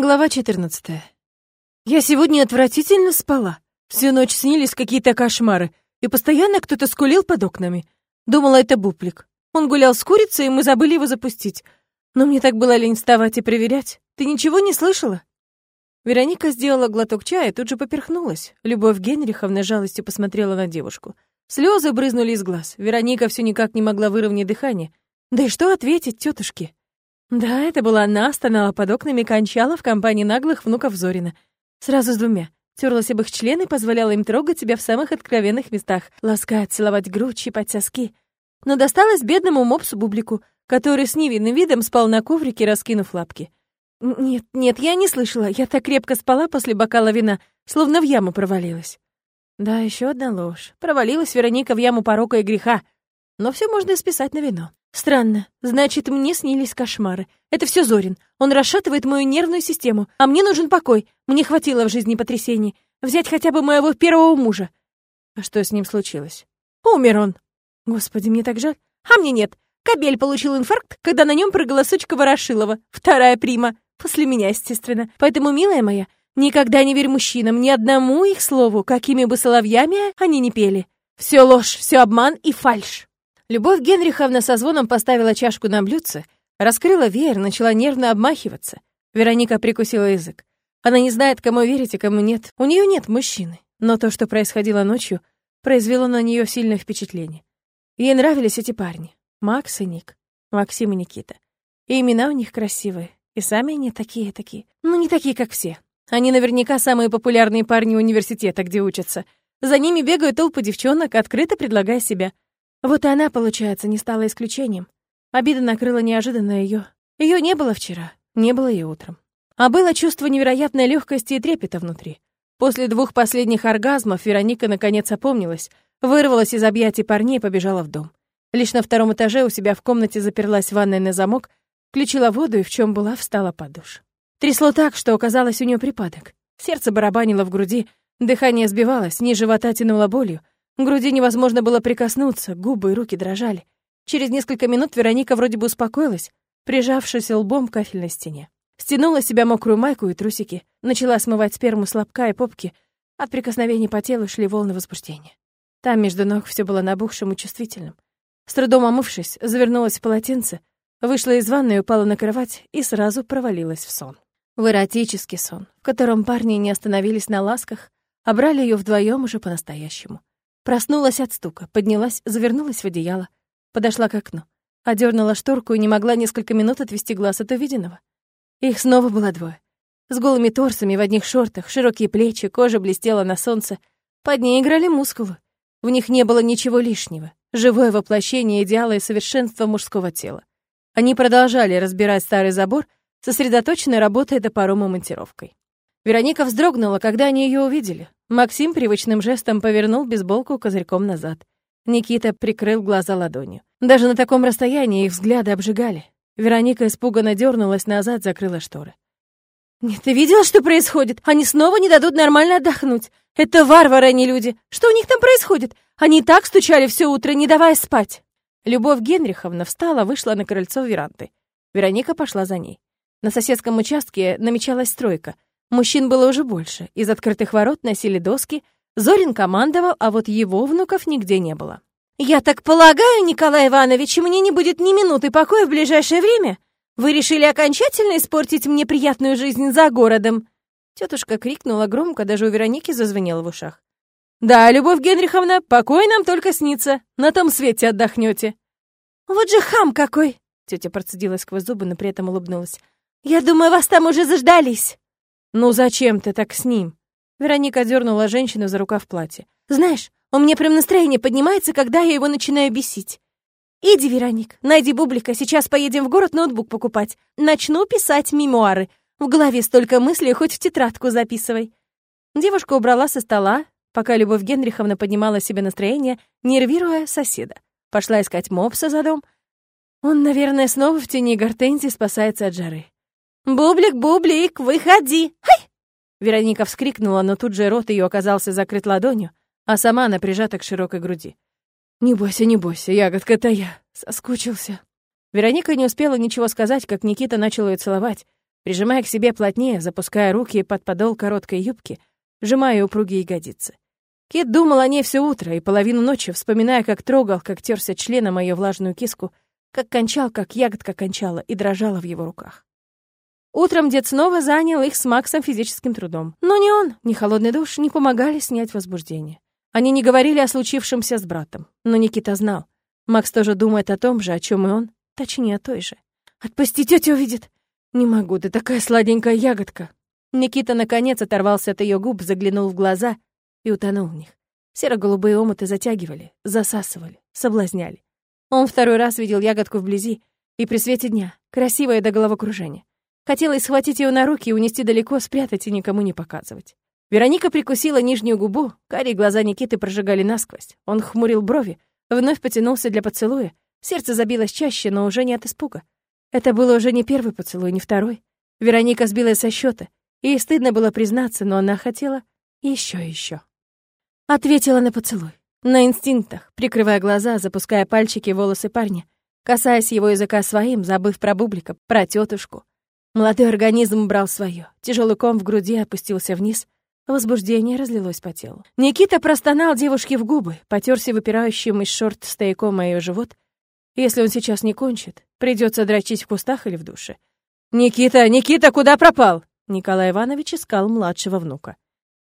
Глава 14. Я сегодня отвратительно спала. Всю ночь снились какие-то кошмары, и постоянно кто-то скулил под окнами. Думала, это буплик. Он гулял с курицей, и мы забыли его запустить. Но мне так было лень вставать и проверять. Ты ничего не слышала? Вероника сделала глоток чая и тут же поперхнулась. Любовь Генриховна жалостью посмотрела на девушку. Слезы брызнули из глаз. Вероника все никак не могла выровнять дыхание. Да и что ответить тетушке? Да, это была она, стонала под окнами, кончала в компании наглых внуков Зорина. Сразу с двумя. Терлась об их члены, позволяла им трогать себя в самых откровенных местах, ласкать, целовать грудь, щипать соски. Но досталось бедному мопсу-бублику, который с невинным видом спал на коврике, раскинув лапки. Нет, нет, я не слышала. Я так крепко спала после бокала вина, словно в яму провалилась. Да, еще одна ложь. Провалилась Вероника в яму порока и греха. Но все можно списать на вино. Странно. Значит, мне снились кошмары. Это все Зорин. Он расшатывает мою нервную систему. А мне нужен покой. Мне хватило в жизни потрясений. Взять хотя бы моего первого мужа. А что с ним случилось? Умер он. Господи, мне так жаль. А мне нет. Кабель получил инфаркт, когда на нем прыгала сучка Ворошилова. Вторая прима. После меня, естественно. Поэтому, милая моя, никогда не верь мужчинам, ни одному их слову, какими бы соловьями они ни пели. Все ложь, все обман и фальшь. Любовь Генриховна со звоном поставила чашку на блюдце, раскрыла веер, начала нервно обмахиваться. Вероника прикусила язык. Она не знает, кому верить и кому нет. У нее нет мужчины. Но то, что происходило ночью, произвело на нее сильное впечатление. Ей нравились эти парни. Макс и Ник. Максим и Никита. И имена у них красивые. И сами они такие-такие. Ну, не такие, как все. Они наверняка самые популярные парни университета, где учатся. За ними бегают толпы девчонок, открыто предлагая себя. Вот и она, получается, не стала исключением. Обида накрыла неожиданно ее. Ее не было вчера, не было и утром. А было чувство невероятной легкости и трепета внутри. После двух последних оргазмов Вероника наконец опомнилась, вырвалась из объятий парней и побежала в дом. Лишь на втором этаже у себя в комнате заперлась ванной на замок, включила воду и в чем была встала под душ. Трясло так, что оказалось у нее припадок. Сердце барабанило в груди, дыхание сбивалось, ниже живота тянуло болью, к груди невозможно было прикоснуться, губы и руки дрожали. Через несколько минут Вероника вроде бы успокоилась, прижавшись лбом к кафельной стене. Стянула себя мокрую майку и трусики, начала смывать сперму с лобка и попки. От прикосновений по телу шли волны возбуждения. Там между ног все было набухшим и чувствительным. С трудом омывшись, завернулась в полотенце, вышла из ванной, упала на кровать и сразу провалилась в сон. В эротический сон, в котором парни не остановились на ласках, а брали ее вдвоем уже по-настоящему. Проснулась от стука, поднялась, завернулась в одеяло, подошла к окну, одернула шторку и не могла несколько минут отвести глаз от увиденного. Их снова было двое. С голыми торсами в одних шортах, широкие плечи, кожа блестела на солнце. Под ней играли мускулы. В них не было ничего лишнего. Живое воплощение идеала и совершенства мужского тела. Они продолжали разбирать старый забор, сосредоточенно работая топором и монтировкой. Вероника вздрогнула, когда они ее увидели. Максим привычным жестом повернул бейсболку козырьком назад. Никита прикрыл глаза ладонью. Даже на таком расстоянии их взгляды обжигали. Вероника испуганно дернулась назад, закрыла шторы. «Нет, ты видела, что происходит? Они снова не дадут нормально отдохнуть. Это варвары, а не люди. Что у них там происходит? Они так стучали все утро, не давая спать». Любовь Генриховна встала, вышла на крыльцо веранды. Вероника пошла за ней. На соседском участке намечалась стройка — Мужчин было уже больше. Из открытых ворот носили доски. Зорин командовал, а вот его внуков нигде не было. «Я так полагаю, Николай Иванович, мне не будет ни минуты покоя в ближайшее время? Вы решили окончательно испортить мне приятную жизнь за городом?» Тетушка крикнула громко, даже у Вероники зазвенело в ушах. «Да, Любовь Генриховна, покой нам только снится. На том свете отдохнете». «Вот же хам какой!» Тетя процедила сквозь зубы, но при этом улыбнулась. «Я думаю, вас там уже заждались». «Ну зачем ты так с ним?» Вероника дернула женщину за рукав платья. «Знаешь, у меня прям настроение поднимается, когда я его начинаю бесить. Иди, Вероник, найди Бублика, сейчас поедем в город ноутбук покупать. Начну писать мемуары. В голове столько мыслей, хоть в тетрадку записывай». Девушка убрала со стола, пока Любовь Генриховна поднимала себе настроение, нервируя соседа. Пошла искать мопса за дом. Он, наверное, снова в тени гортензии спасается от жары. «Бублик, Бублик, выходи! Хай!» Вероника вскрикнула, но тут же рот ее оказался закрыт ладонью, а сама она прижата к широкой груди. «Не бойся, не бойся, ягодка это я. Соскучился». Вероника не успела ничего сказать, как Никита начал ее целовать. Прижимая к себе плотнее, запуская руки под подол короткой юбки, сжимая упругие ягодицы. Кит думал о ней все утро и половину ночи, вспоминая, как трогал, как терся членом ее влажную киску, как кончал, как ягодка кончала и дрожала в его руках. Утром дед снова занял их с Максом физическим трудом. Но ни он, ни холодный душ не помогали снять возбуждение. Они не говорили о случившемся с братом, но Никита знал. Макс тоже думает о том же, о чем и он, точнее, о той же. «Отпусти, тетя увидит!» «Не могу, ты такая сладенькая ягодка!» Никита, наконец, оторвался от ее губ, заглянул в глаза и утонул в них. Серо-голубые омуты затягивали, засасывали, соблазняли. Он второй раз видел ягодку вблизи и при свете дня, красивое до головокружения. Хотелось схватить ее на руки и унести далеко, спрятать и никому не показывать. Вероника прикусила нижнюю губу, карие глаза Никиты прожигали насквозь. Он хмурил брови, вновь потянулся для поцелуя. Сердце забилось чаще, но уже не от испуга. Это было уже не первый поцелуй, не второй. Вероника сбилась со счета. Ей стыдно было признаться, но она хотела еще и еще. Ответила на поцелуй. На инстинктах, прикрывая глаза, запуская пальчики в волосы парня, касаясь его языка своим, забыв про бублика, про тетушку. Молодой организм брал свое. Тяжелый ком в груди опустился вниз. Возбуждение разлилось по телу. Никита простонал девушке в губы, потерся выпирающим из шорт стояком ее живот. Если он сейчас не кончит, придется дрочить в кустах или в душе. «Никита, Никита, куда пропал?» Николай Иванович искал младшего внука.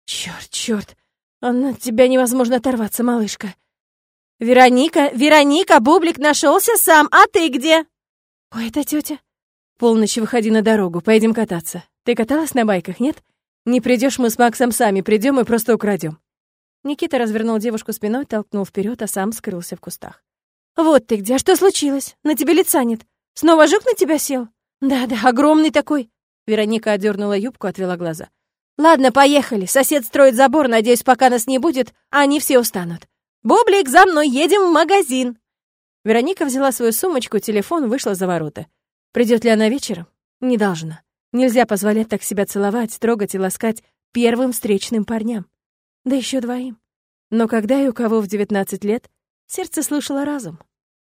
«Чёрт, чёрт, от тебя невозможно оторваться, малышка!» «Вероника, Вероника, бублик нашелся сам, а ты где?» «Ой, это тетя. Полночь выходи на дорогу, поедем кататься. Ты каталась на байках, нет? Не придешь, мы с Максом сами придем и просто украдем. Никита развернул девушку спиной, толкнул вперед, а сам скрылся в кустах. «Вот ты где, а что случилось? На тебе лица нет. Снова жук на тебя сел?» «Да-да, огромный такой». Вероника одернула юбку, отвела глаза. «Ладно, поехали. Сосед строит забор, надеюсь, пока нас не будет, они все устанут. Бублик, за мной, едем в магазин!» Вероника взяла свою сумочку, телефон, вышла за ворота. Придет ли она вечером? Не должна. Нельзя позволять так себя целовать, трогать и ласкать первым встречным парням. Да еще двоим. Но когда и у кого в 19 лет сердце слышало разум,